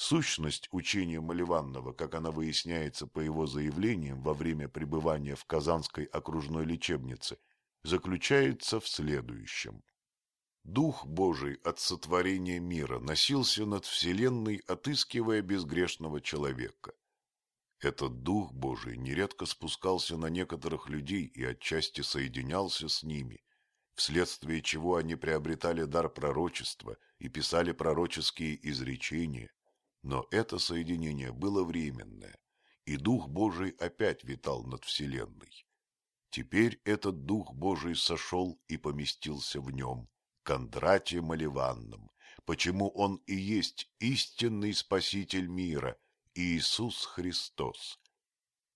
Сущность учения Маливанного, как она выясняется по его заявлениям во время пребывания в Казанской окружной лечебнице, заключается в следующем. Дух Божий от сотворения мира носился над вселенной, отыскивая безгрешного человека. Этот Дух Божий нередко спускался на некоторых людей и отчасти соединялся с ними, вследствие чего они приобретали дар пророчества и писали пророческие изречения. Но это соединение было временное, и Дух Божий опять витал над вселенной. Теперь этот Дух Божий сошел и поместился в нем, Кондрате Маливанном, почему он и есть истинный Спаситель мира – Иисус Христос.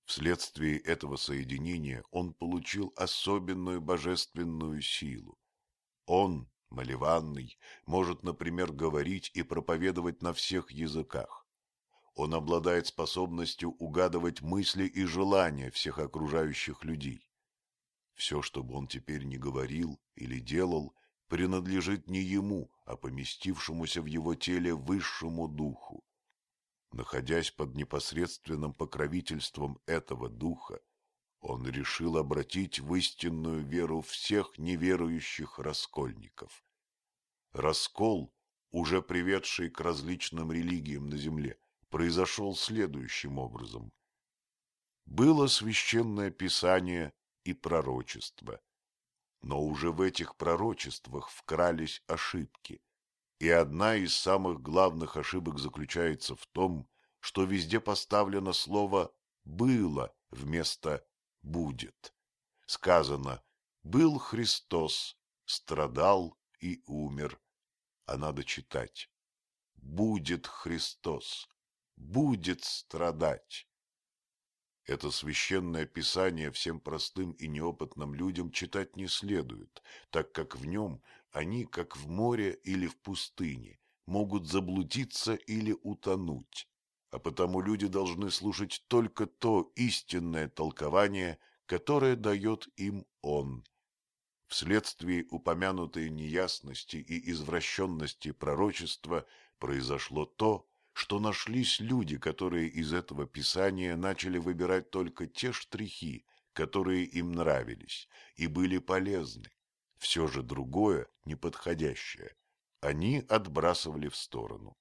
Вследствие этого соединения он получил особенную божественную силу. Он, Маливанный, может, например, говорить и проповедовать на всех языках. Он обладает способностью угадывать мысли и желания всех окружающих людей. Все, что бы он теперь не говорил или делал, принадлежит не ему, а поместившемуся в его теле высшему духу. Находясь под непосредственным покровительством этого духа, он решил обратить в истинную веру всех неверующих раскольников. Раскол, уже приведший к различным религиям на земле, произошел следующим образом. Было священное писание и пророчество, но уже в этих пророчествах вкрались ошибки – и одна из самых главных ошибок заключается в том, что везде поставлено слово «было» вместо «будет». Сказано «был Христос, страдал и умер», а надо читать «будет Христос, будет страдать». Это священное писание всем простым и неопытным людям читать не следует, так как в нем они, как в море или в пустыне, могут заблудиться или утонуть, а потому люди должны слушать только то истинное толкование, которое дает им Он. Вследствие упомянутой неясности и извращенности пророчества произошло то, что нашлись люди, которые из этого писания начали выбирать только те штрихи, которые им нравились и были полезны, все же другое, неподходящее, они отбрасывали в сторону.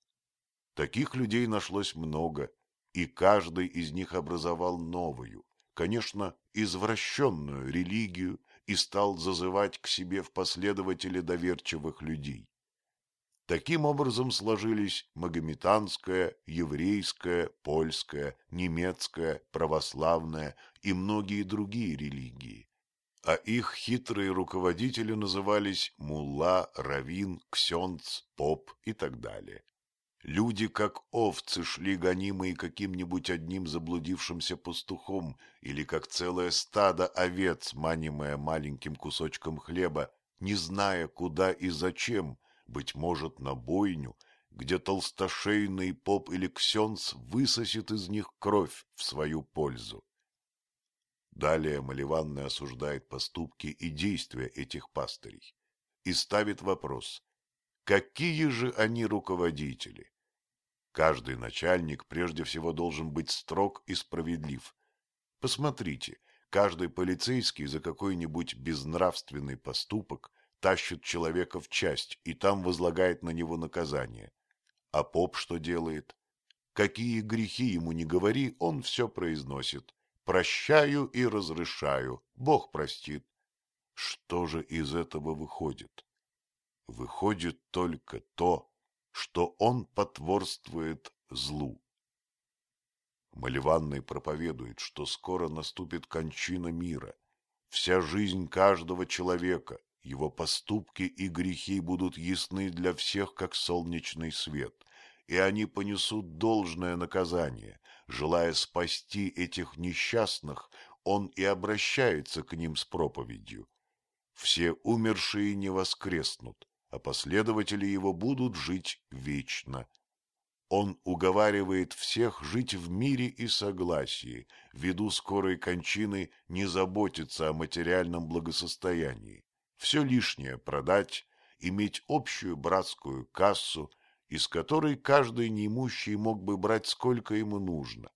Таких людей нашлось много, и каждый из них образовал новую, конечно, извращенную религию и стал зазывать к себе в последователи доверчивых людей. Таким образом сложились магометанская, еврейская, польская, немецкая, православная и многие другие религии, а их хитрые руководители назывались мулла, равин, ксенц, поп и так далее. Люди, как овцы, шли гонимые каким-нибудь одним заблудившимся пастухом или как целое стадо овец, манимое маленьким кусочком хлеба, не зная, куда и зачем, быть может, на бойню, где толстошейный поп или ксенц высосет из них кровь в свою пользу. Далее Маливанный осуждает поступки и действия этих пастырей и ставит вопрос, какие же они руководители? Каждый начальник прежде всего должен быть строг и справедлив. Посмотрите, каждый полицейский за какой-нибудь безнравственный поступок тащит человека в часть и там возлагает на него наказание. А поп что делает? Какие грехи ему не говори, он все произносит. Прощаю и разрешаю, Бог простит. Что же из этого выходит? Выходит только то, что он потворствует злу. Маливанный проповедует, что скоро наступит кончина мира. Вся жизнь каждого человека, его поступки и грехи будут ясны для всех, как солнечный свет, и они понесут должное наказание. Желая спасти этих несчастных, он и обращается к ним с проповедью. Все умершие не воскреснут, а последователи его будут жить вечно. Он уговаривает всех жить в мире и согласии, ввиду скорой кончины не заботиться о материальном благосостоянии, все лишнее продать, иметь общую братскую кассу из которой каждый неимущий мог бы брать сколько ему нужно,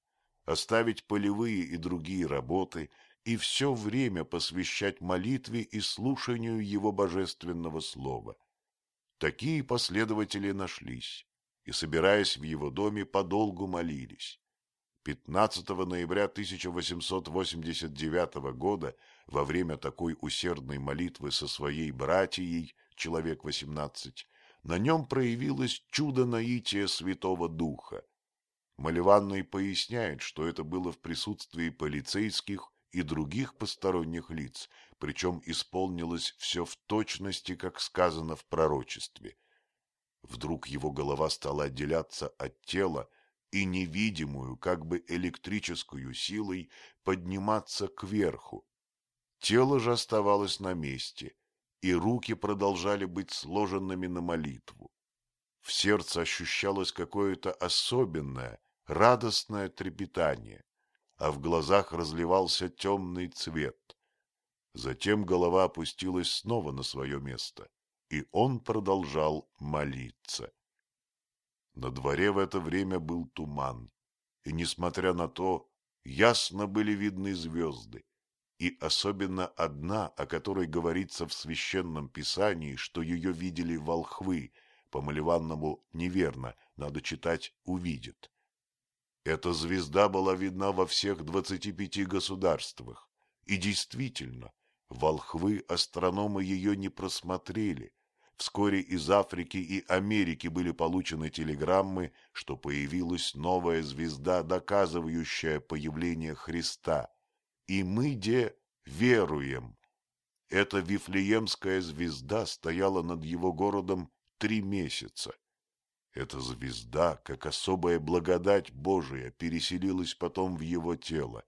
оставить полевые и другие работы и все время посвящать молитве и слушанию его божественного слова. Такие последователи нашлись и, собираясь в его доме, подолгу молились. 15 ноября 1889 года во время такой усердной молитвы со своей братьей, человек 18, на нем проявилось чудо наития Святого Духа. Маливанный поясняет, что это было в присутствии полицейских и других посторонних лиц, причем исполнилось все в точности, как сказано в пророчестве. Вдруг его голова стала отделяться от тела и невидимую, как бы электрическую силой подниматься кверху. Тело же оставалось на месте, и руки продолжали быть сложенными на молитву. В сердце ощущалось какое-то особенное, радостное трепетание, а в глазах разливался темный цвет. Затем голова опустилась снова на свое место, и он продолжал молиться. На дворе в это время был туман, и, несмотря на то, ясно были видны звезды и особенно одна, о которой говорится в священном писании, что ее видели волхвы, по Маливанному неверно, надо читать «увидит». Эта звезда была видна во всех двадцати пяти государствах, и действительно, волхвы-астрономы ее не просмотрели. Вскоре из Африки и Америки были получены телеграммы, что появилась новая звезда, доказывающая появление Христа – и мы де веруем. Эта Вифлеемская звезда стояла над его городом три месяца. Эта звезда, как особая благодать Божия, переселилась потом в его тело.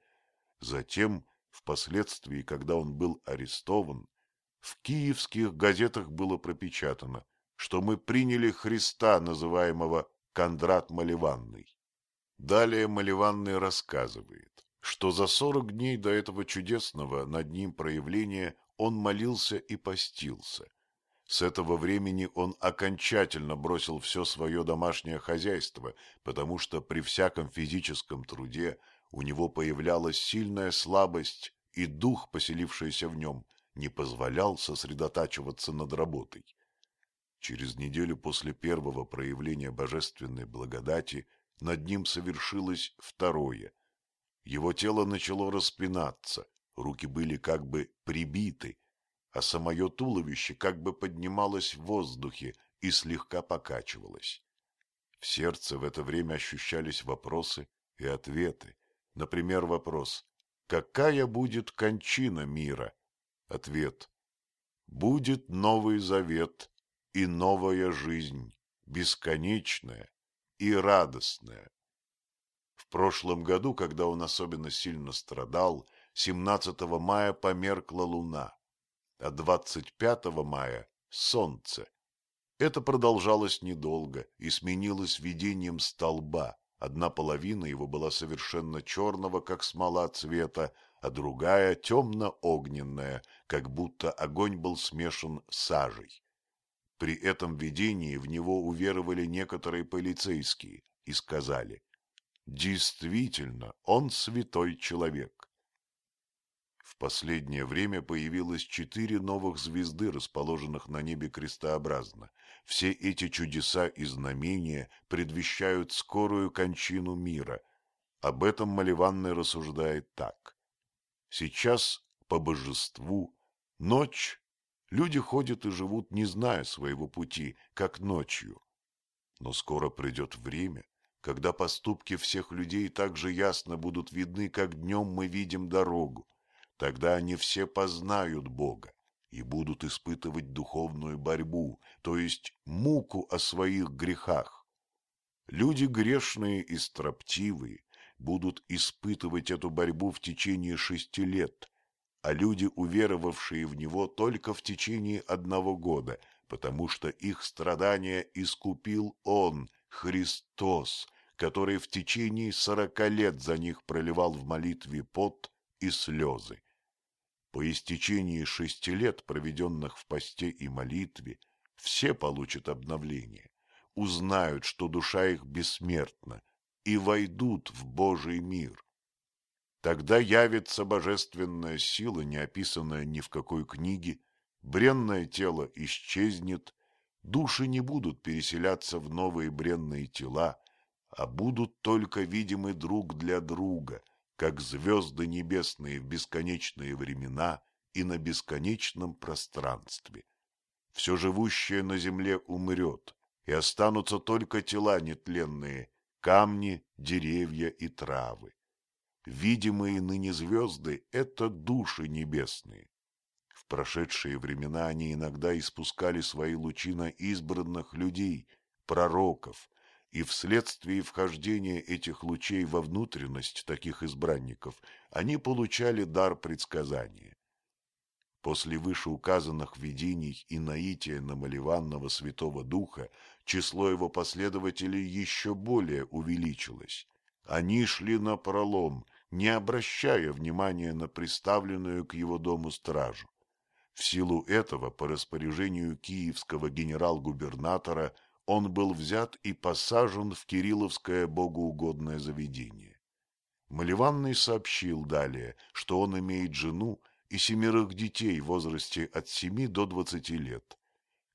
Затем, впоследствии, когда он был арестован, в киевских газетах было пропечатано, что мы приняли Христа, называемого Кондрат Маливанный. Далее Маливанный рассказывает, что за сорок дней до этого чудесного над ним проявления он молился и постился. С этого времени он окончательно бросил все свое домашнее хозяйство, потому что при всяком физическом труде у него появлялась сильная слабость, и дух, поселившийся в нем, не позволял сосредотачиваться над работой. Через неделю после первого проявления божественной благодати над ним совершилось второе, его тело начало распинаться, руки были как бы прибиты, а самое туловище как бы поднималось в воздухе и слегка покачивалось. В сердце в это время ощущались вопросы и ответы. Например, вопрос «Какая будет кончина мира?» Ответ «Будет Новый Завет и новая жизнь, бесконечная и радостная». В прошлом году, когда он особенно сильно страдал, 17 мая померкла луна, а 25 мая – солнце. Это продолжалось недолго и сменилось видением столба. Одна половина его была совершенно черного, как смола цвета, а другая темно-огненная, как будто огонь был смешан сажей. При этом видении в него уверовали некоторые полицейские и сказали, Действительно, он святой человек. В последнее время появилось четыре новых звезды, расположенных на небе крестообразно. Все эти чудеса и знамения предвещают скорую кончину мира. Об этом Маливанный рассуждает так. Сейчас по божеству ночь люди ходят и живут, не зная своего пути, как ночью. Но скоро придет время, когда поступки всех людей так же ясно будут видны, как днем мы видим дорогу. Тогда они все познают Бога и будут испытывать духовную борьбу, то есть муку о своих грехах. Люди грешные и строптивые будут испытывать эту борьбу в течение шести лет, а люди, уверовавшие в Него, только в течение одного года, потому что их страдания искупил Он, Христос, который в течение сорока лет за них проливал в молитве пот и слезы. По истечении шести лет, проведенных в посте и молитве, все получат обновление. узнают, что душа их бессмертна, и войдут в Божий мир. Тогда явится божественная сила, не описанная ни в какой книге, бренное тело исчезнет, души не будут переселяться в новые бренные тела, а будут только видимы друг для друга, как звезды небесные в бесконечные времена и на бесконечном пространстве. Все живущее на земле умрет, и останутся только тела нетленные, камни, деревья и травы. Видимые ныне звезды — это души небесные. В прошедшие времена они иногда испускали свои лучи на избранных людей, пророков, и вследствие вхождения этих лучей во внутренность таких избранников они получали дар предсказания. После вышеуказанных видений и наития намалеванного Святого Духа число его последователей еще более увеличилось. Они шли на пролом, не обращая внимания на приставленную к его дому стражу. В силу этого, по распоряжению киевского генерал-губернатора, он был взят и посажен в Кирилловское богоугодное заведение. Маливанный сообщил далее, что он имеет жену и семерых детей в возрасте от семи до двадцати лет.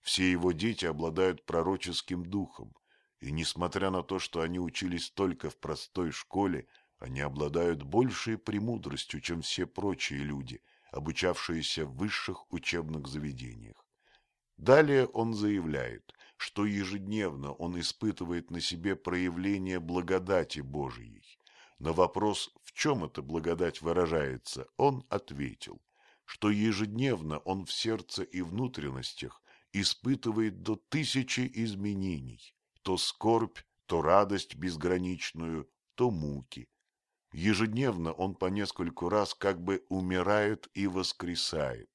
Все его дети обладают пророческим духом, и, несмотря на то, что они учились только в простой школе, они обладают большей премудростью, чем все прочие люди, обучавшиеся в высших учебных заведениях. Далее он заявляет, что ежедневно он испытывает на себе проявление благодати Божией. На вопрос, в чем эта благодать выражается, он ответил, что ежедневно он в сердце и внутренностях испытывает до тысячи изменений, то скорбь, то радость безграничную, то муки, Ежедневно он по нескольку раз как бы умирает и воскресает.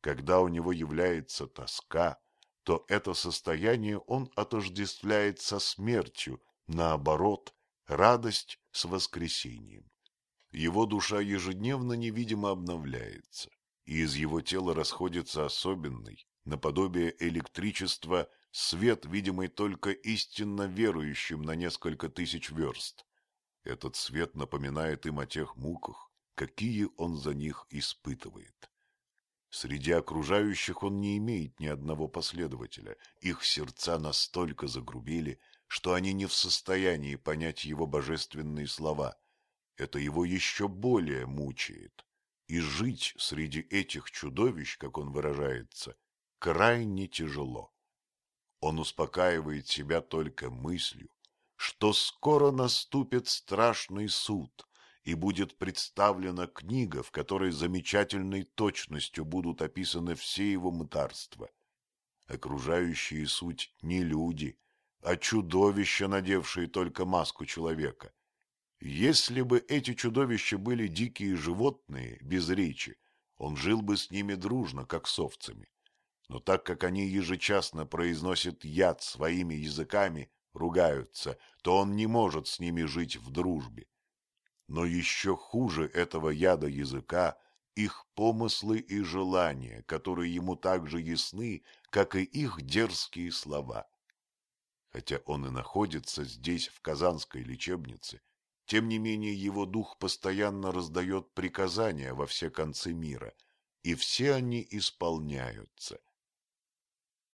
Когда у него является тоска, то это состояние он отождествляет со смертью, наоборот, радость с воскресением. Его душа ежедневно невидимо обновляется, и из его тела расходится особенный, наподобие электричества, свет, видимый только истинно верующим на несколько тысяч верст. Этот свет напоминает им о тех муках, какие он за них испытывает. Среди окружающих он не имеет ни одного последователя, их сердца настолько загрубели, что они не в состоянии понять его божественные слова. Это его еще более мучает. И жить среди этих чудовищ, как он выражается, крайне тяжело. Он успокаивает себя только мыслью, что скоро наступит страшный суд, и будет представлена книга, в которой замечательной точностью будут описаны все его мытарства. Окружающие суть не люди, а чудовища, надевшие только маску человека. Если бы эти чудовища были дикие животные, без речи, он жил бы с ними дружно, как с овцами. Но так как они ежечасно произносят яд своими языками, ругаются, то он не может с ними жить в дружбе. Но еще хуже этого яда языка их помыслы и желания, которые ему так же ясны, как и их дерзкие слова. Хотя он и находится здесь, в Казанской лечебнице, тем не менее его дух постоянно раздает приказания во все концы мира, и все они исполняются –